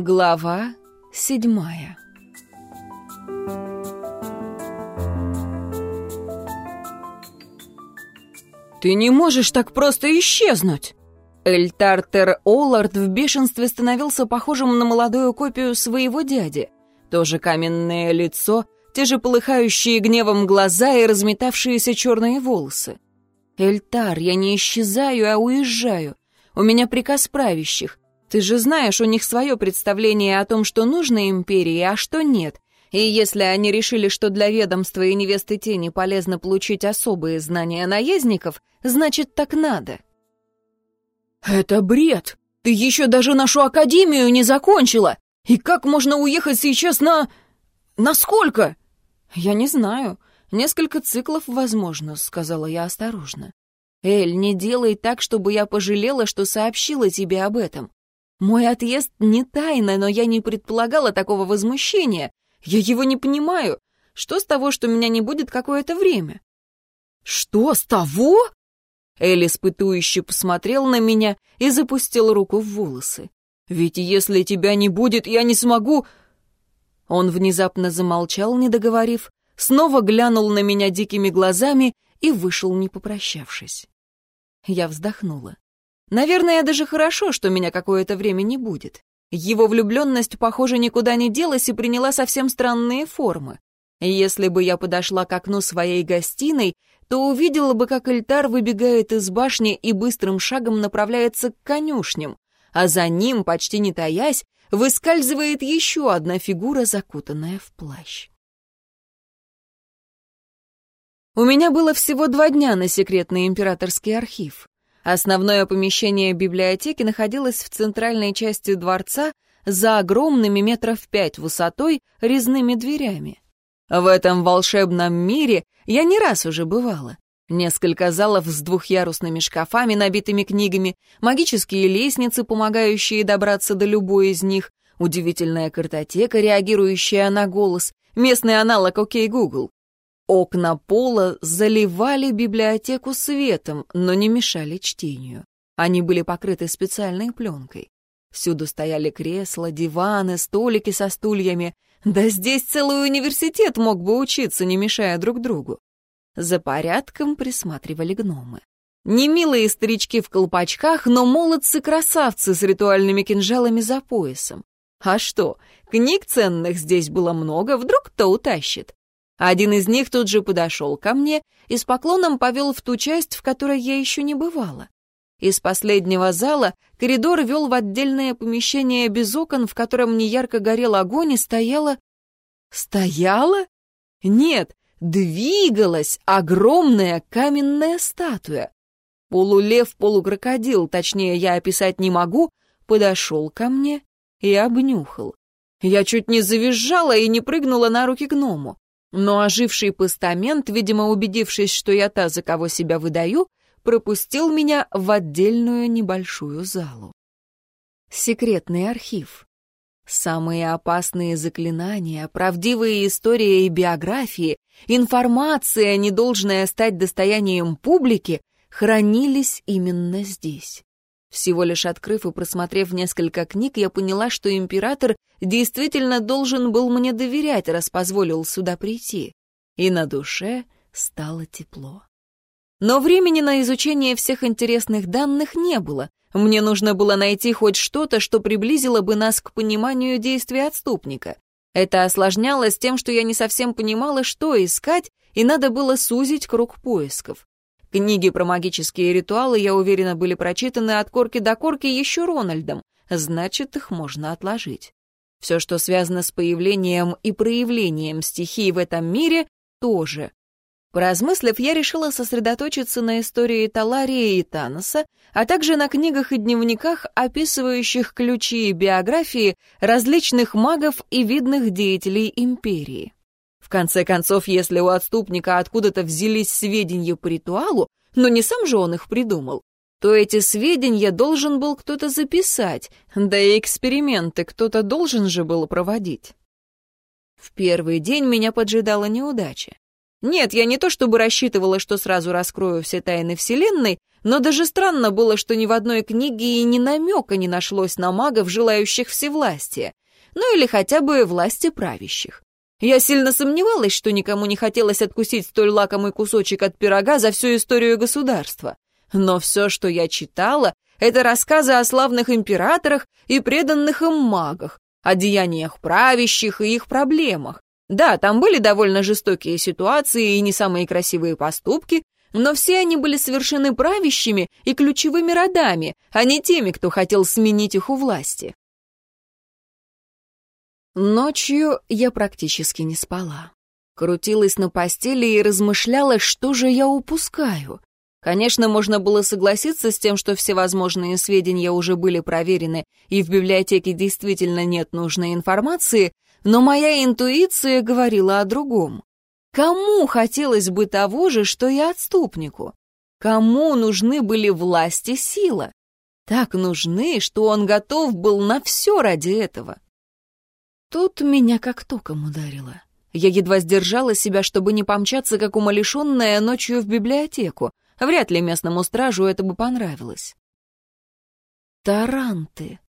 Глава седьмая «Ты не можешь так просто исчезнуть!» Эльтартер Оллард в бешенстве становился похожим на молодую копию своего дяди. Тоже каменное лицо, те же полыхающие гневом глаза и разметавшиеся черные волосы. «Эльтар, я не исчезаю, а уезжаю. У меня приказ правящих. Ты же знаешь, у них свое представление о том, что нужно империи, а что нет. И если они решили, что для ведомства и невесты тени полезно получить особые знания наездников, значит, так надо». «Это бред! Ты еще даже нашу академию не закончила! И как можно уехать сейчас на... на сколько?» «Я не знаю. Несколько циклов, возможно», — сказала я осторожно. «Эль, не делай так, чтобы я пожалела, что сообщила тебе об этом. Мой отъезд не тайна, но я не предполагала такого возмущения. Я его не понимаю. Что с того, что меня не будет какое-то время?» «Что с того?» Эль испытующе посмотрел на меня и запустил руку в волосы. «Ведь если тебя не будет, я не смогу...» Он внезапно замолчал, не договорив, снова глянул на меня дикими глазами и вышел, не попрощавшись. Я вздохнула. Наверное, даже хорошо, что меня какое-то время не будет. Его влюбленность, похоже, никуда не делась и приняла совсем странные формы. Если бы я подошла к окну своей гостиной, то увидела бы, как Эльтар выбегает из башни и быстрым шагом направляется к конюшням, а за ним, почти не таясь, выскальзывает еще одна фигура, закутанная в плащ. У меня было всего два дня на секретный императорский архив. Основное помещение библиотеки находилось в центральной части дворца за огромными метров пять высотой резными дверями. В этом волшебном мире я не раз уже бывала. Несколько залов с двухъярусными шкафами, набитыми книгами, магические лестницы, помогающие добраться до любой из них, удивительная картотека, реагирующая на голос, местный аналог «Окей, Google». Окна пола заливали библиотеку светом, но не мешали чтению. Они были покрыты специальной пленкой. Всюду стояли кресла, диваны, столики со стульями. Да здесь целый университет мог бы учиться, не мешая друг другу. За порядком присматривали гномы. Не милые старички в колпачках, но молодцы-красавцы с ритуальными кинжалами за поясом. А что, книг ценных здесь было много, вдруг кто утащит. Один из них тут же подошел ко мне и с поклоном повел в ту часть, в которой я еще не бывала. Из последнего зала коридор вел в отдельное помещение без окон, в котором неярко горел огонь, и стояла... Стояла? Нет, двигалась огромная каменная статуя. Полулев-полукрокодил, точнее я описать не могу, подошел ко мне и обнюхал. Я чуть не завизжала и не прыгнула на руки гному. Но оживший постамент, видимо, убедившись, что я та, за кого себя выдаю, пропустил меня в отдельную небольшую залу. Секретный архив. Самые опасные заклинания, правдивые истории и биографии, информация, не должная стать достоянием публики, хранились именно здесь. Всего лишь открыв и просмотрев несколько книг, я поняла, что император действительно должен был мне доверять, раз позволил сюда прийти. И на душе стало тепло. Но времени на изучение всех интересных данных не было. Мне нужно было найти хоть что-то, что приблизило бы нас к пониманию действия отступника. Это осложнялось тем, что я не совсем понимала, что искать, и надо было сузить круг поисков. Книги про магические ритуалы, я уверена, были прочитаны от корки до корки еще Рональдом, значит, их можно отложить. Все, что связано с появлением и проявлением стихий в этом мире, тоже. Поразмыслив, я решила сосредоточиться на истории Таларии и Таноса, а также на книгах и дневниках, описывающих ключи и биографии различных магов и видных деятелей империи. В конце концов, если у отступника откуда-то взялись сведения по ритуалу, но не сам же он их придумал, то эти сведения должен был кто-то записать, да и эксперименты кто-то должен же был проводить. В первый день меня поджидала неудача. Нет, я не то чтобы рассчитывала, что сразу раскрою все тайны Вселенной, Но даже странно было, что ни в одной книге и ни намека не нашлось на магов, желающих всевластия. Ну или хотя бы власти правящих. Я сильно сомневалась, что никому не хотелось откусить столь лакомый кусочек от пирога за всю историю государства. Но все, что я читала, это рассказы о славных императорах и преданных им магах, о деяниях правящих и их проблемах. Да, там были довольно жестокие ситуации и не самые красивые поступки, но все они были совершены правящими и ключевыми родами, а не теми, кто хотел сменить их у власти. Ночью я практически не спала. Крутилась на постели и размышляла, что же я упускаю. Конечно, можно было согласиться с тем, что всевозможные сведения уже были проверены, и в библиотеке действительно нет нужной информации, но моя интуиция говорила о другом. Кому хотелось бы того же, что и отступнику? Кому нужны были власть и сила? Так нужны, что он готов был на все ради этого. Тут меня как током ударило. Я едва сдержала себя, чтобы не помчаться, как умалишенная, ночью в библиотеку. Вряд ли местному стражу это бы понравилось. Таранты.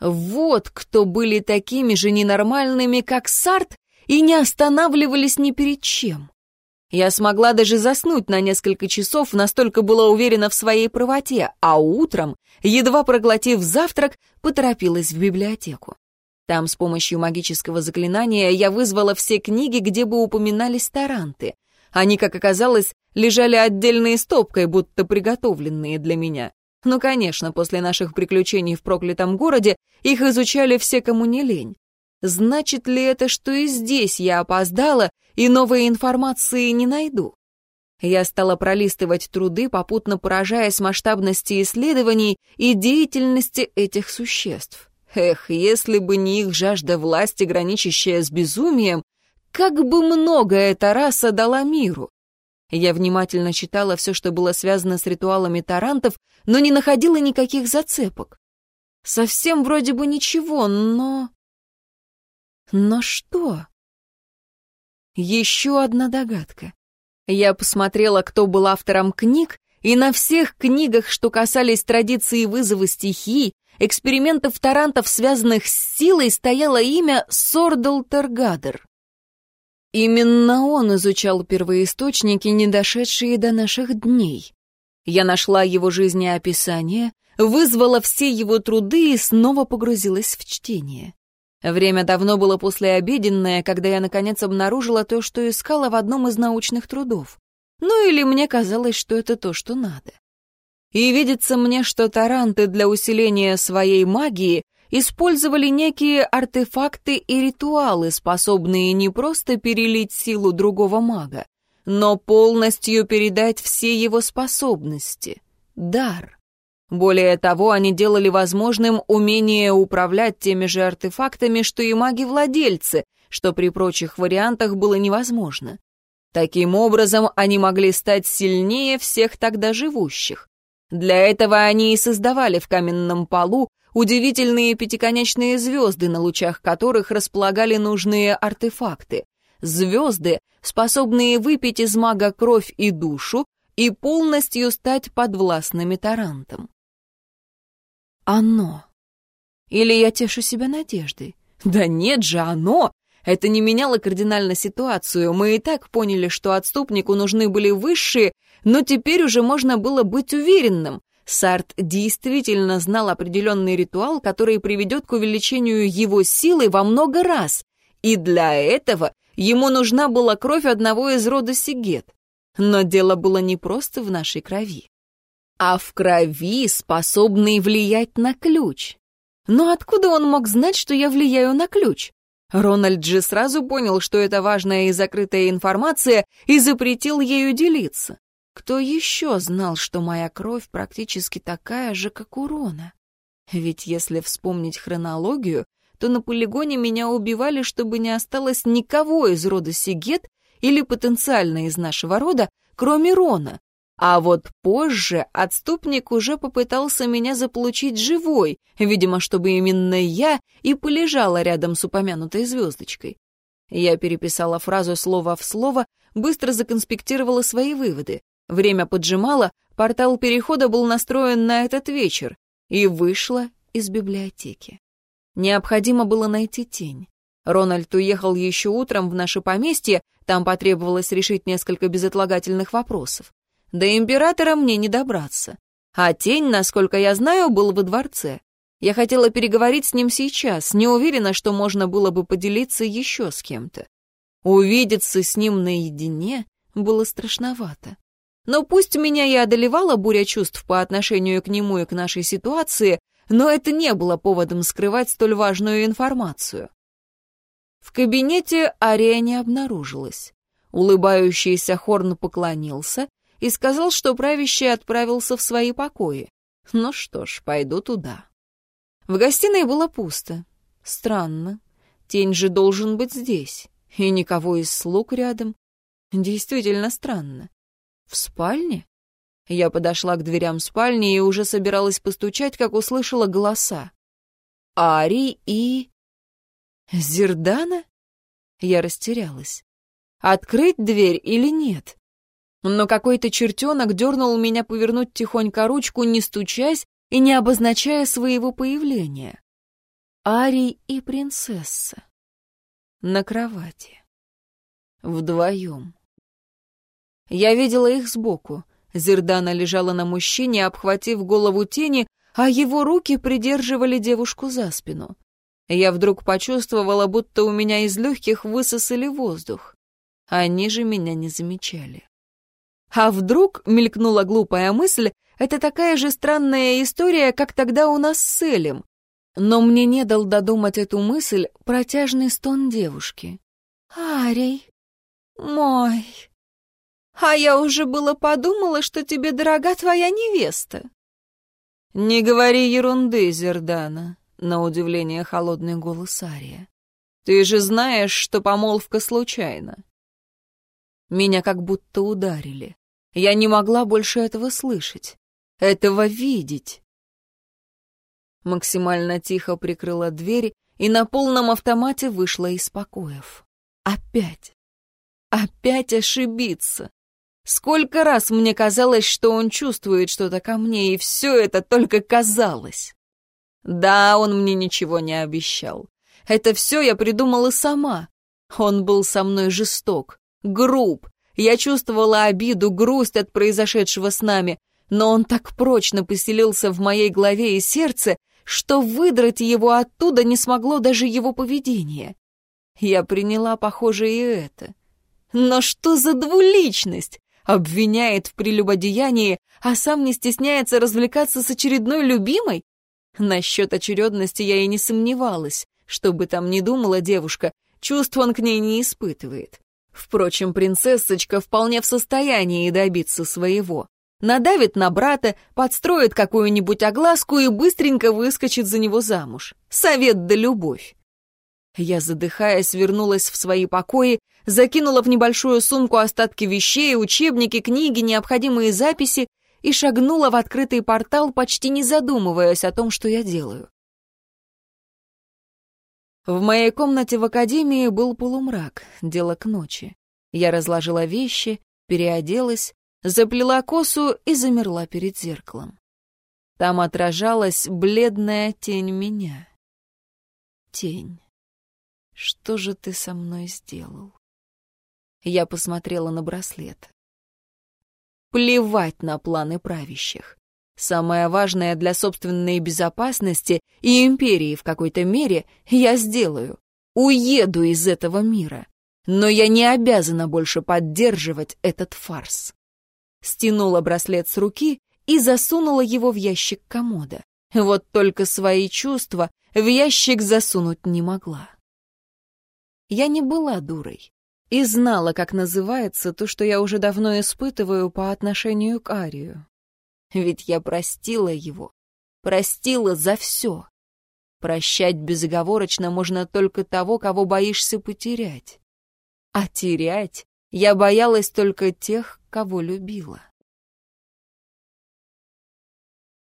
Вот кто были такими же ненормальными, как Сарт, и не останавливались ни перед чем. Я смогла даже заснуть на несколько часов, настолько была уверена в своей правоте, а утром, едва проглотив завтрак, поторопилась в библиотеку. Там с помощью магического заклинания я вызвала все книги, где бы упоминались таранты. Они, как оказалось, лежали отдельной стопкой, будто приготовленные для меня. Ну, конечно, после наших приключений в проклятом городе их изучали все, кому не лень. Значит ли это, что и здесь я опоздала и новой информации не найду? Я стала пролистывать труды, попутно поражаясь масштабности исследований и деятельности этих существ. Эх, если бы не их жажда власти, граничащая с безумием, как бы много эта раса дала миру. Я внимательно читала все, что было связано с ритуалами тарантов, но не находила никаких зацепок. Совсем вроде бы ничего, но... Но что? Еще одна догадка. Я посмотрела, кто был автором книг, и на всех книгах, что касались традиции вызова стихий, экспериментов тарантов, связанных с силой, стояло имя Сордал Тергадер. Именно он изучал первоисточники, не дошедшие до наших дней. Я нашла его жизнеописание, вызвала все его труды и снова погрузилась в чтение. Время давно было послеобеденное, когда я наконец обнаружила то, что искала в одном из научных трудов. Ну или мне казалось, что это то, что надо. И видится мне, что таранты для усиления своей магии использовали некие артефакты и ритуалы, способные не просто перелить силу другого мага, но полностью передать все его способности. Дар. Более того, они делали возможным умение управлять теми же артефактами, что и маги-владельцы, что при прочих вариантах было невозможно. Таким образом, они могли стать сильнее всех тогда живущих. Для этого они и создавали в каменном полу удивительные пятиконечные звезды, на лучах которых располагали нужные артефакты. Звезды, способные выпить из мага кровь и душу и полностью стать подвластными тарантам. Оно. Или я тешу себя надеждой? Да нет же, оно! Это не меняло кардинально ситуацию. Мы и так поняли, что отступнику нужны были высшие, но теперь уже можно было быть уверенным. Сарт действительно знал определенный ритуал, который приведет к увеличению его силы во много раз. И для этого ему нужна была кровь одного из рода Сигет. Но дело было не просто в нашей крови а в крови, способный влиять на ключ. Но откуда он мог знать, что я влияю на ключ? Рональд же сразу понял, что это важная и закрытая информация, и запретил ею делиться. Кто еще знал, что моя кровь практически такая же, как у Рона? Ведь если вспомнить хронологию, то на полигоне меня убивали, чтобы не осталось никого из рода Сигет или потенциально из нашего рода, кроме Рона, а вот позже отступник уже попытался меня заполучить живой, видимо, чтобы именно я и полежала рядом с упомянутой звездочкой. Я переписала фразу слово в слово, быстро законспектировала свои выводы. Время поджимало, портал перехода был настроен на этот вечер, и вышла из библиотеки. Необходимо было найти тень. Рональд уехал еще утром в наше поместье, там потребовалось решить несколько безотлагательных вопросов. До императора мне не добраться. А тень, насколько я знаю, был во дворце. Я хотела переговорить с ним сейчас, не уверена, что можно было бы поделиться еще с кем-то. Увидеться с ним наедине было страшновато. Но пусть меня и одолевала буря чувств по отношению к нему и к нашей ситуации, но это не было поводом скрывать столь важную информацию. В кабинете Ария не обнаружилась. Улыбающийся Хорн поклонился и сказал, что правящий отправился в свои покои. Ну что ж, пойду туда. В гостиной было пусто. Странно. Тень же должен быть здесь. И никого из слуг рядом. Действительно странно. В спальне? Я подошла к дверям спальни и уже собиралась постучать, как услышала голоса. Ари и... Зердана? Я растерялась. Открыть дверь или нет? Но какой-то чертенок дернул меня повернуть тихонько ручку, не стучась и не обозначая своего появления. Ари и принцесса. На кровати. Вдвоем. Я видела их сбоку. Зердана лежала на мужчине, обхватив голову тени, а его руки придерживали девушку за спину. Я вдруг почувствовала, будто у меня из легких высосали воздух. Они же меня не замечали. А вдруг, мелькнула глупая мысль, это такая же странная история, как тогда у нас с Элем. Но мне не дал додумать эту мысль протяжный стон девушки. «Арий, мой, а я уже было подумала, что тебе дорога твоя невеста». «Не говори ерунды, Зердана», — на удивление холодный голос Ария. «Ты же знаешь, что помолвка случайна». Меня как будто ударили. Я не могла больше этого слышать, этого видеть. Максимально тихо прикрыла дверь и на полном автомате вышла из покоев. Опять. Опять ошибиться. Сколько раз мне казалось, что он чувствует что-то ко мне, и все это только казалось. Да, он мне ничего не обещал. Это все я придумала сама. Он был со мной жесток, груб. Я чувствовала обиду, грусть от произошедшего с нами, но он так прочно поселился в моей голове и сердце, что выдрать его оттуда не смогло даже его поведение. Я приняла, похоже, и это. Но что за двуличность? Обвиняет в прелюбодеянии, а сам не стесняется развлекаться с очередной любимой? Насчет очередности я и не сомневалась. Что бы там ни думала девушка, чувств он к ней не испытывает. Впрочем, принцессочка вполне в состоянии добиться своего. Надавит на брата, подстроит какую-нибудь огласку и быстренько выскочит за него замуж. Совет да любовь. Я, задыхаясь, вернулась в свои покои, закинула в небольшую сумку остатки вещей, учебники, книги, необходимые записи и шагнула в открытый портал, почти не задумываясь о том, что я делаю. В моей комнате в академии был полумрак, дело к ночи. Я разложила вещи, переоделась, заплела косу и замерла перед зеркалом. Там отражалась бледная тень меня. Тень. Что же ты со мной сделал? Я посмотрела на браслет. Плевать на планы правящих. Самое важное для собственной безопасности и империи в какой-то мере я сделаю. Уеду из этого мира. Но я не обязана больше поддерживать этот фарс. Стянула браслет с руки и засунула его в ящик комода. Вот только свои чувства в ящик засунуть не могла. Я не была дурой и знала, как называется то, что я уже давно испытываю по отношению к Арию. Ведь я простила его, простила за все. Прощать безоговорочно можно только того, кого боишься потерять. А терять я боялась только тех, кого любила.